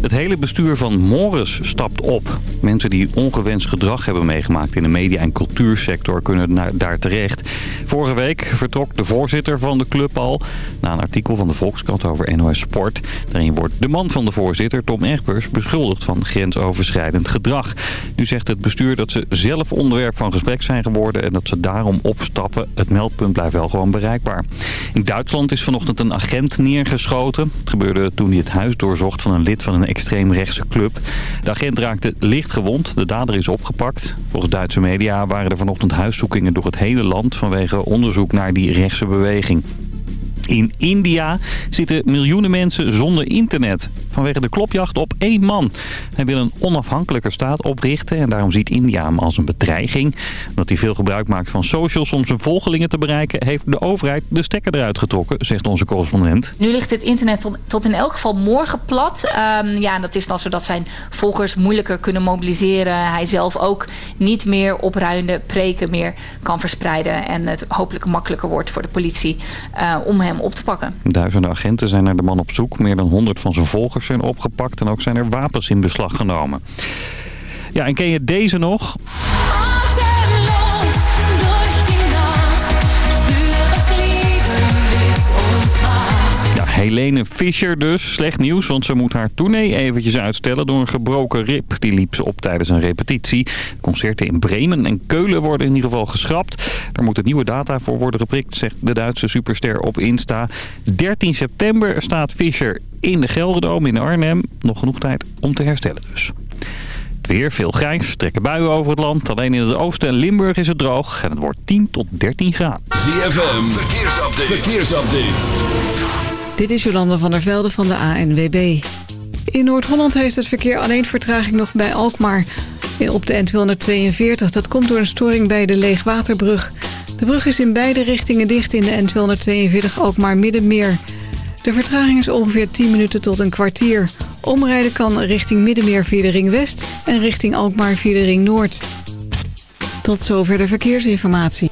Het hele bestuur van Morris stapt op. Mensen die ongewenst gedrag hebben meegemaakt in de media- en cultuursector kunnen daar terecht. Vorige week vertrok de voorzitter van de club al... na een artikel van de Volkskrant over NOS Sport. Daarin wordt de man van de voorzitter, Tom Egbers, beschuldigd van grensoverschrijdend gedrag. Nu zegt het bestuur dat ze zelf onderwerp van gesprek zijn geworden... en dat ze daarom opstappen. Het meldpunt blijft wel gewoon bereikbaar. In Duitsland is vanochtend een agent neergeschoten. Het gebeurde toen hij het huis doorzocht van een lid van een extreemrechtse club. De agent raakte licht gewond. De dader is opgepakt. Volgens Duitse media waren er vanochtend huiszoekingen door het hele land... vanwege onderzoek naar die rechtse beweging. In India zitten miljoenen mensen zonder internet. Vanwege de klopjacht op één man. Hij wil een onafhankelijke staat oprichten. En daarom ziet India hem als een bedreiging. Omdat hij veel gebruik maakt van socials om zijn volgelingen te bereiken... heeft de overheid de stekker eruit getrokken, zegt onze correspondent. Nu ligt het internet tot, in elk geval morgen plat. Um, ja, en dat is dan zodat zijn volgers moeilijker kunnen mobiliseren. Hij zelf ook niet meer opruimende preken meer kan verspreiden. En het hopelijk makkelijker wordt voor de politie uh, om hem op te pakken. Duizenden agenten zijn naar de man op zoek. Meer dan 100 van zijn volgers zijn opgepakt en ook zijn er wapens in beslag genomen. Ja, en ken je deze nog? Helene Fischer dus. Slecht nieuws, want ze moet haar tournee eventjes uitstellen door een gebroken rib. Die liep ze op tijdens een repetitie. Concerten in Bremen en Keulen worden in ieder geval geschrapt. Daar moeten nieuwe data voor worden geprikt, zegt de Duitse superster op Insta. 13 september staat Fischer in de Gelderdoom in Arnhem. Nog genoeg tijd om te herstellen dus. Het weer, veel grijs, trekken buien over het land. Alleen in het oosten en Limburg is het droog. En het wordt 10 tot 13 graden. ZFM, verkeersupdate. verkeersupdate. Dit is Jolanda van der Velde van de ANWB. In Noord-Holland heeft het verkeer alleen vertraging nog bij Alkmaar. Op de N242. Dat komt door een storing bij de Leegwaterbrug. De brug is in beide richtingen dicht in de N242 Alkmaar Middenmeer. De vertraging is ongeveer 10 minuten tot een kwartier. Omrijden kan richting Middenmeer via de Ring West... en richting Alkmaar via de Ring Noord. Tot zover de verkeersinformatie.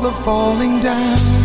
walls are falling down.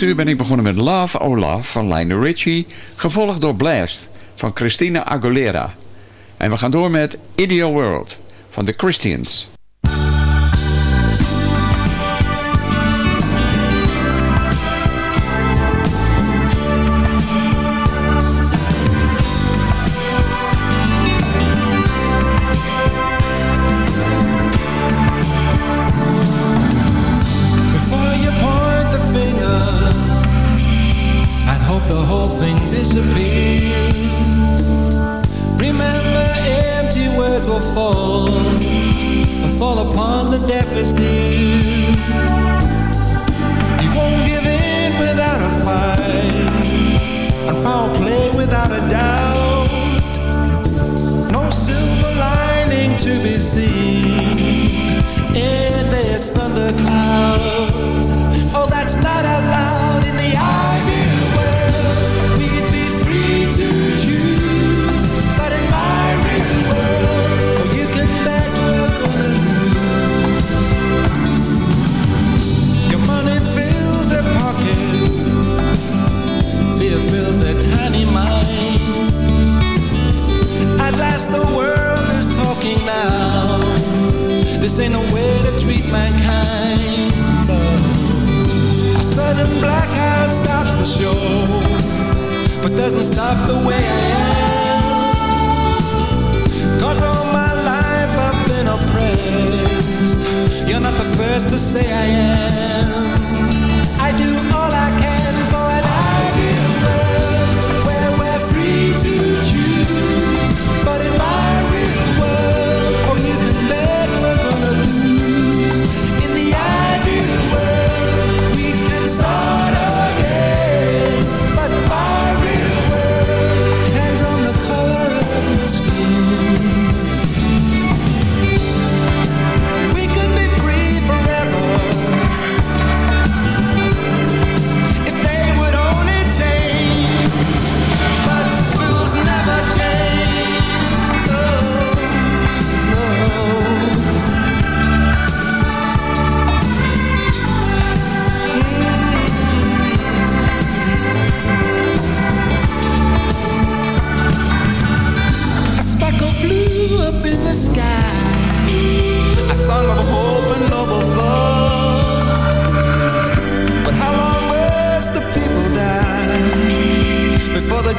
eerste ben ik begonnen met Love Oh Love van Lionel Richie... gevolgd door Blast van Christina Aguilera. En we gaan door met Ideal World van The Christians.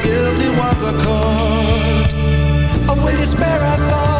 guilty ones are caught. Oh, will you spare our thoughts?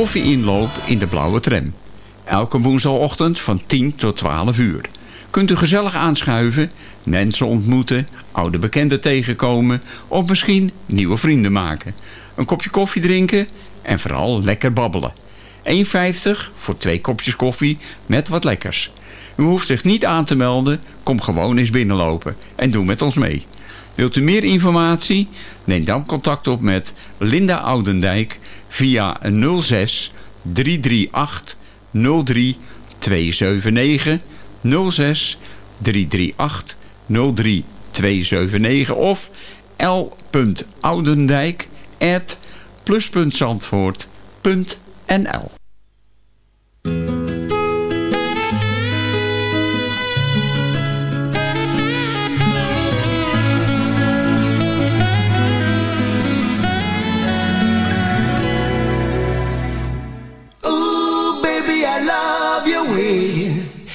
koffieinloop in de blauwe tram. Elke woensdagochtend van 10 tot 12 uur. Kunt u gezellig aanschuiven, mensen ontmoeten, oude bekenden tegenkomen... of misschien nieuwe vrienden maken. Een kopje koffie drinken en vooral lekker babbelen. 1,50 voor twee kopjes koffie met wat lekkers. U hoeft zich niet aan te melden, kom gewoon eens binnenlopen en doe met ons mee. Wilt u meer informatie? Neem dan contact op met Linda Oudendijk via 06 338 03 279 06 338 03 279 of l.oudendijk at plus.zandvoort.nl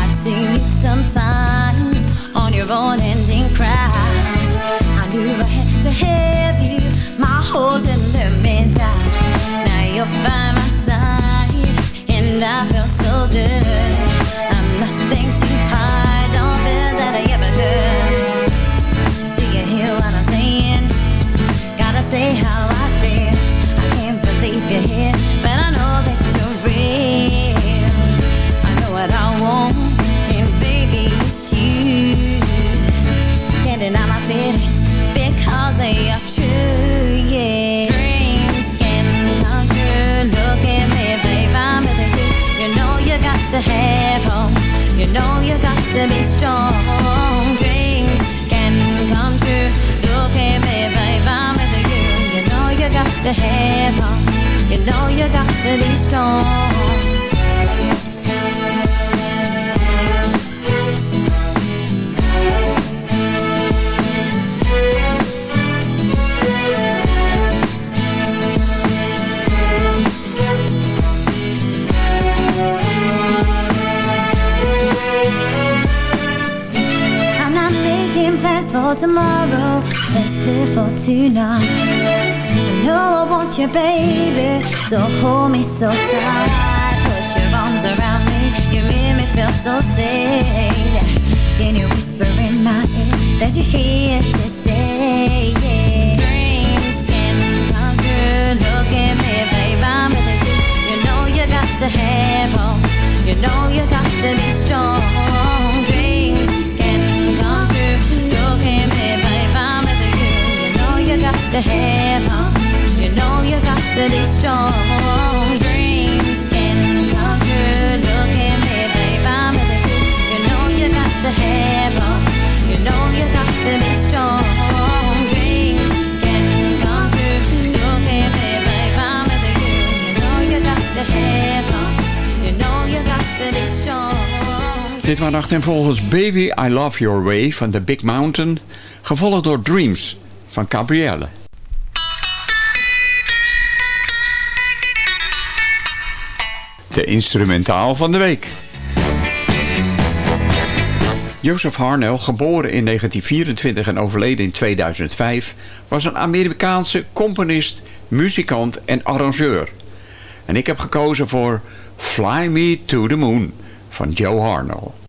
I'd you sometimes on your own ending cries. I knew I had to have you. My the middle. Now you're to have hope. You know you got to be strong. For tomorrow. Let's live for tonight. I know I want you, baby. So hold me so tight. Put your arms around me. You make me feel so safe. Then you whisper in my ear that you're here to stay. Yeah. Dreams can come true. Look at me, babe. I'm with you. You know you got to have hope. You know you got to be strong. Dit waren achtereenvolgens Baby I Love Your Way van The Big Mountain, gevolgd door Dreams van Gabrielle. De instrumentaal van de week. Joseph Harnell, geboren in 1924 en overleden in 2005, was een Amerikaanse componist, muzikant en arrangeur. En ik heb gekozen voor Fly Me to the Moon van Joe Harnell.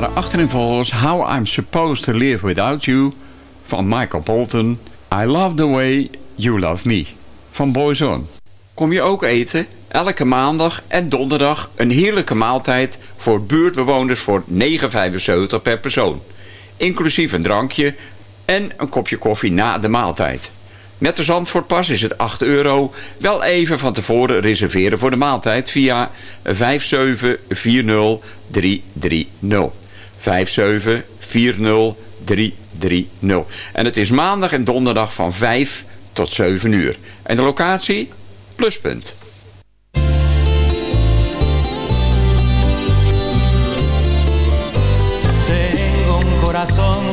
Waren achterin How I'm Supposed to Live Without You van Michael Bolton. I Love the Way You Love Me van Boyzone. Kom je ook eten? Elke maandag en donderdag een heerlijke maaltijd voor buurtbewoners voor 9,75 per persoon. Inclusief een drankje en een kopje koffie na de maaltijd. Met de Zandvoortpas is het 8 euro. Wel even van tevoren reserveren voor de maaltijd via 5740330. 5740330. En het is maandag en donderdag van 5 tot 7 uur. En de locatie? Pluspunt. Tengo un corazón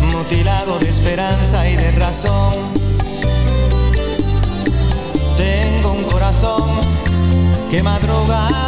mutilado de esperanza y de razón. Tengo un corazón que madruga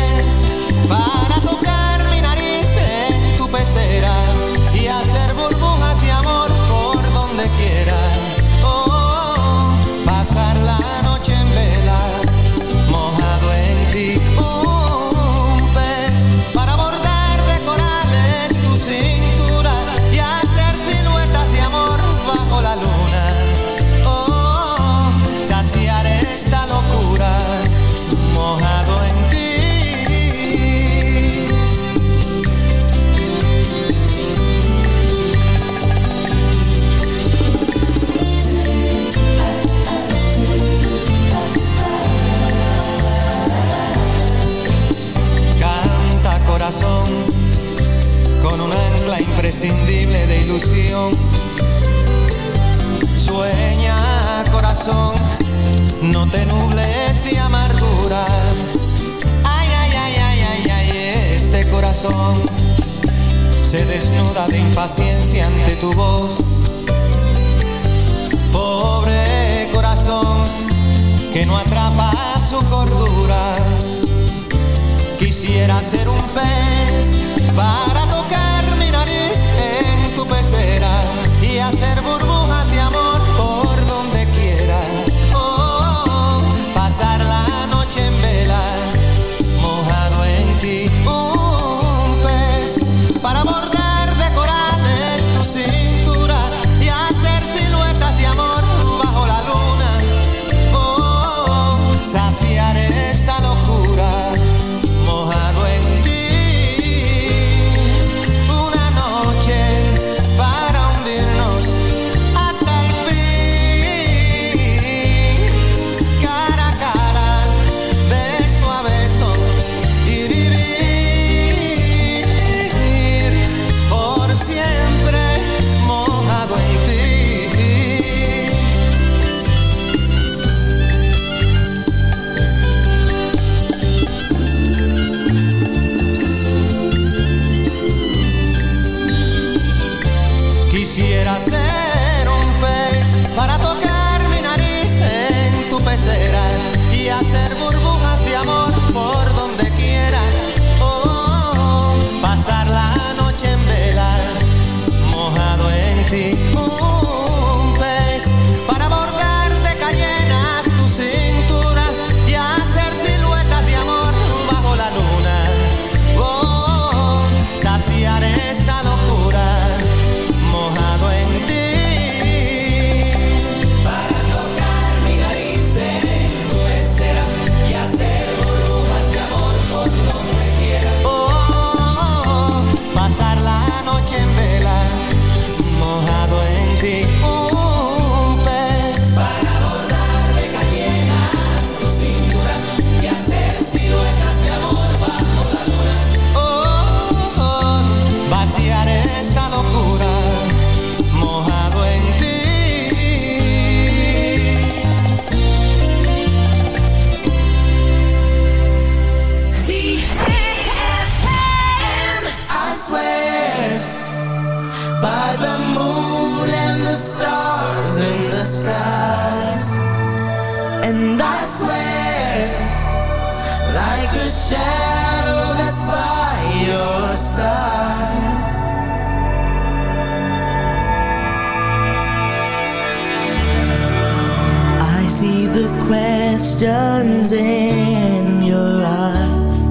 questions in your eyes.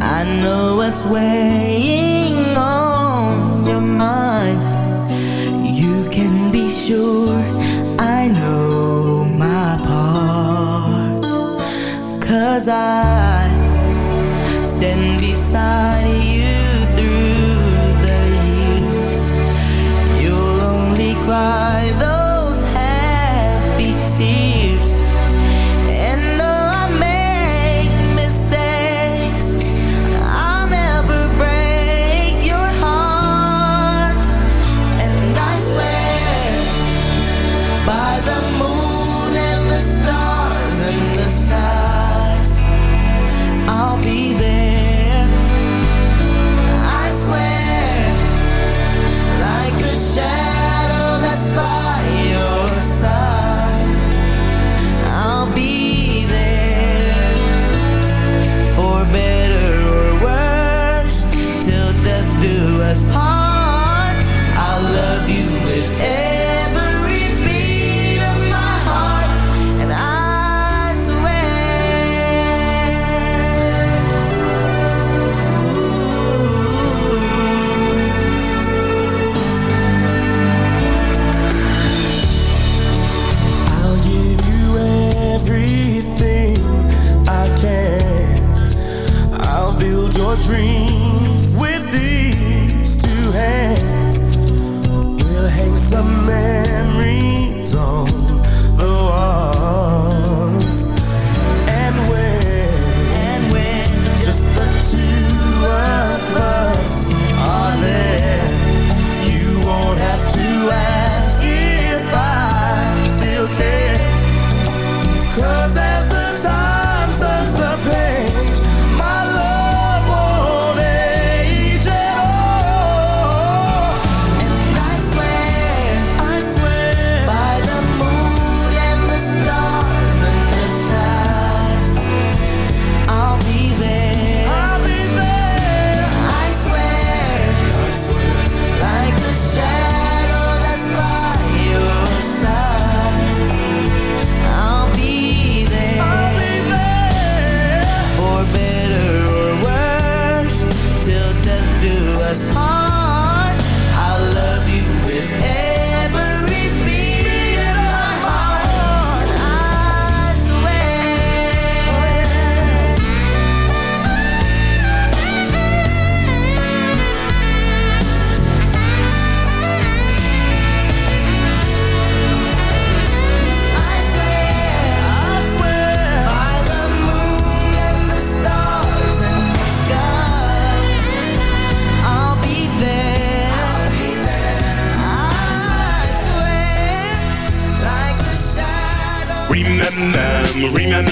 I know what's weighing on your mind. You can be sure I know my part. Cause I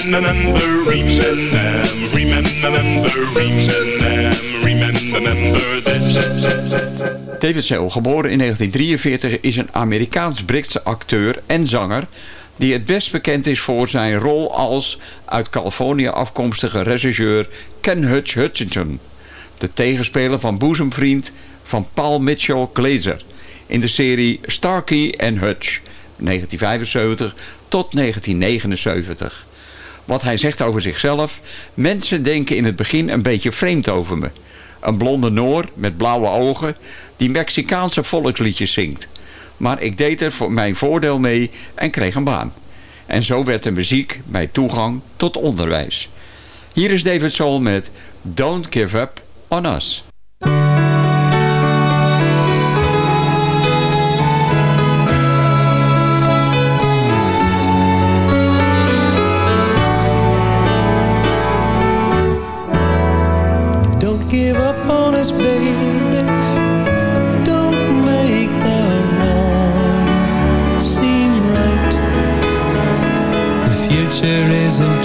remember, remember, remember. David Sell, geboren in 1943, is een Amerikaans-Britse acteur en zanger... die het best bekend is voor zijn rol als uit Californië afkomstige regisseur Ken Hutch Hutchinson. De tegenspeler van boezemvriend van Paul Mitchell Glazer... in de serie Starkey Hutch, 1975 tot 1979. Wat hij zegt over zichzelf... mensen denken in het begin een beetje vreemd over me... Een blonde Noor met blauwe ogen die Mexicaanse volksliedjes zingt. Maar ik deed er voor mijn voordeel mee en kreeg een baan. En zo werd de muziek mijn toegang tot onderwijs. Hier is David Soul met Don't Give Up On Us.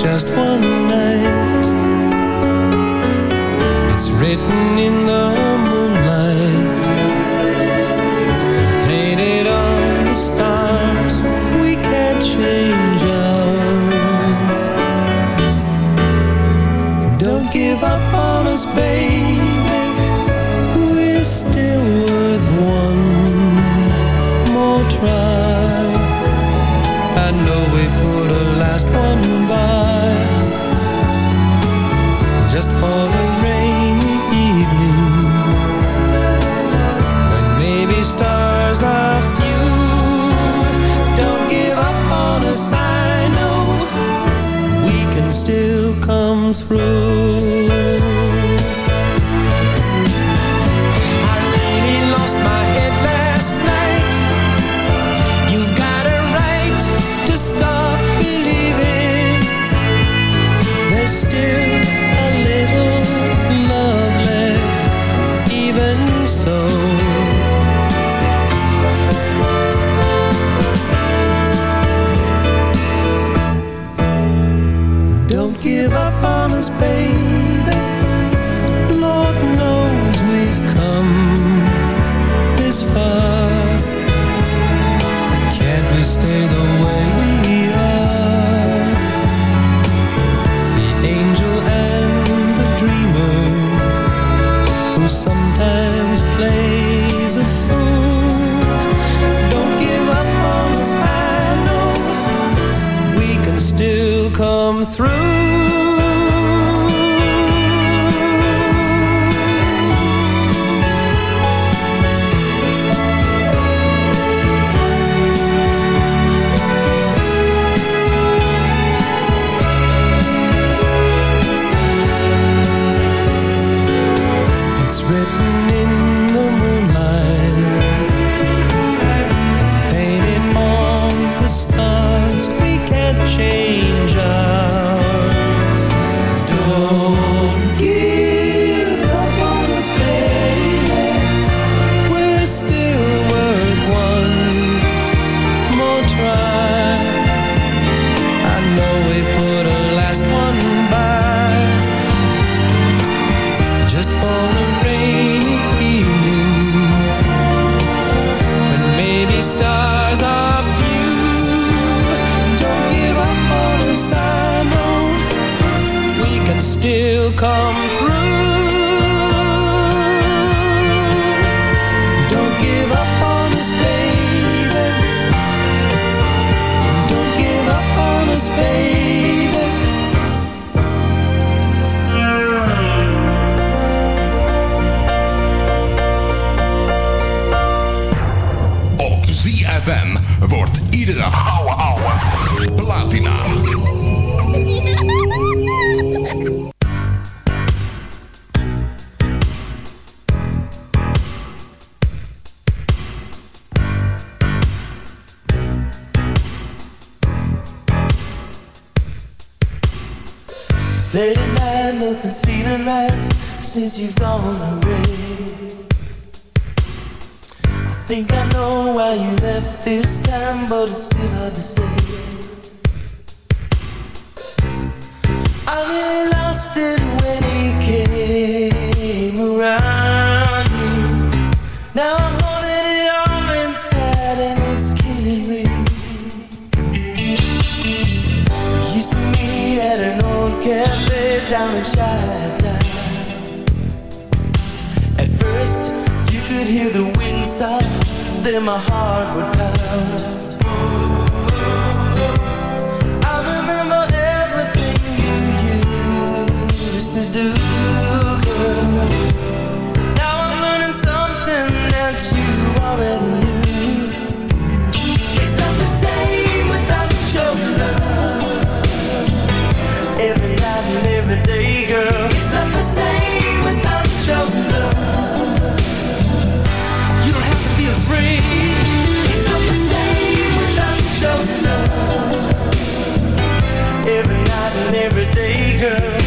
Just one since you've gone away. I think I know why you left this time, but it's still hard to say. I really lost it. then my heart would pound. I remember everything you used to do. Now I'm learning something that you already knew. It's not the same without your love. Every night and every day, girl. everyday girl.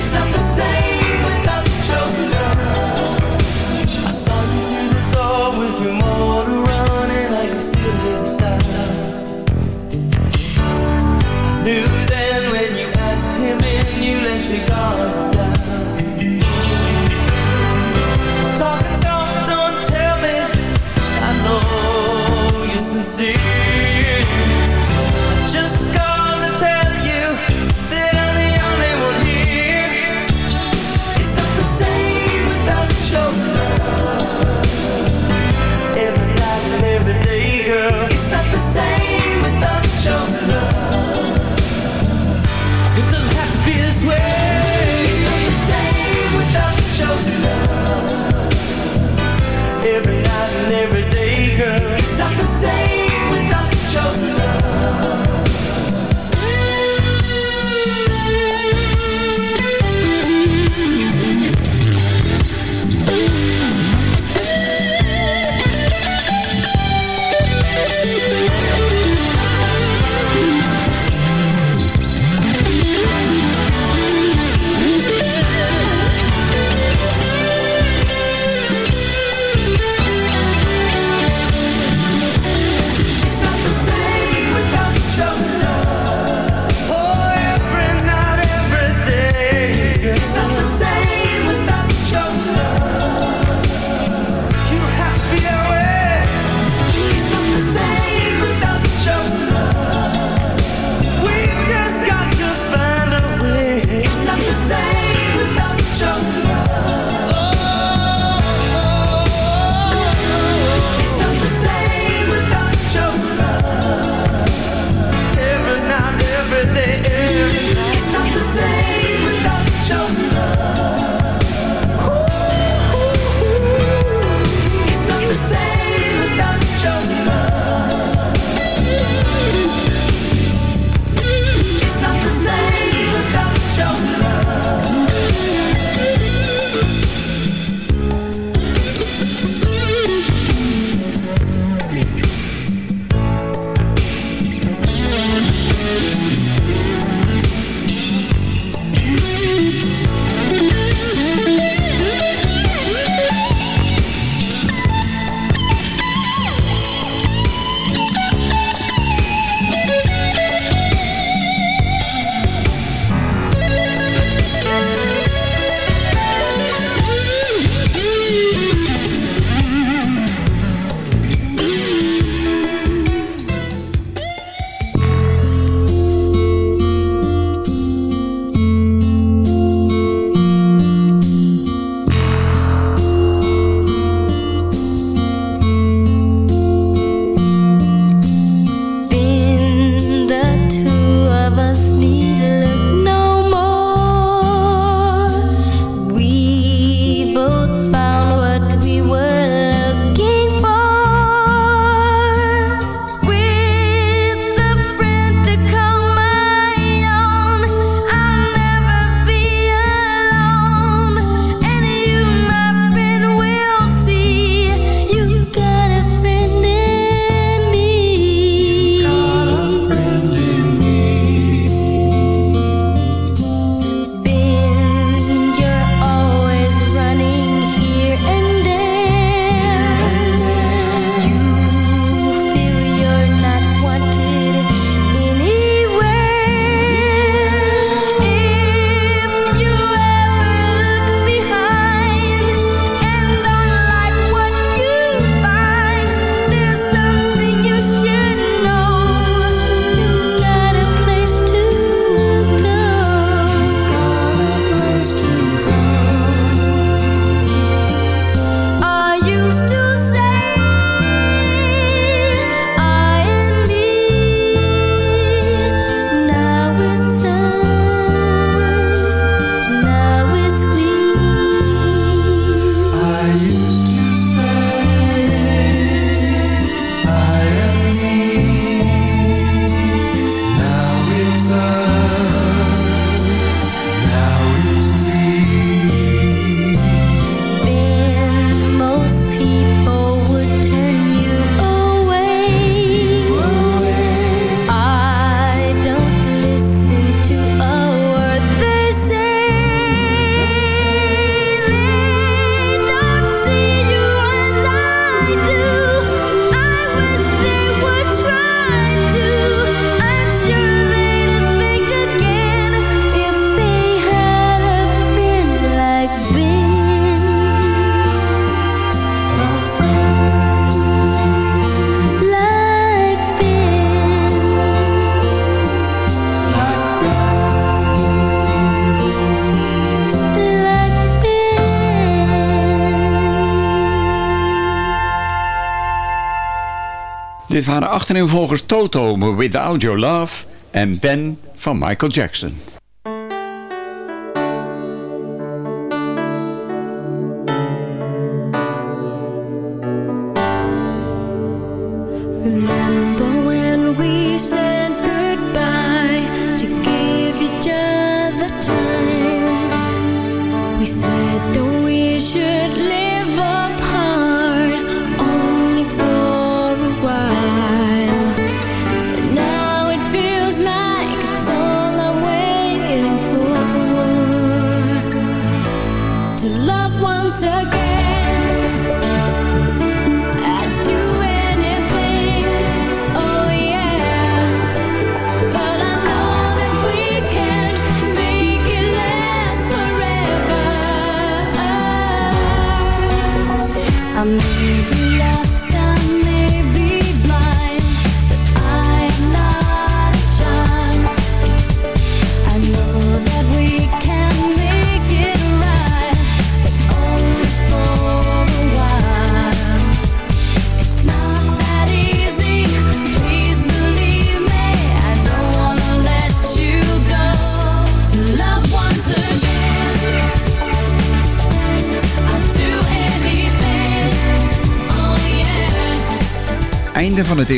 haar achterinvolgers Toto Without Your Love en Ben van Michael Jackson.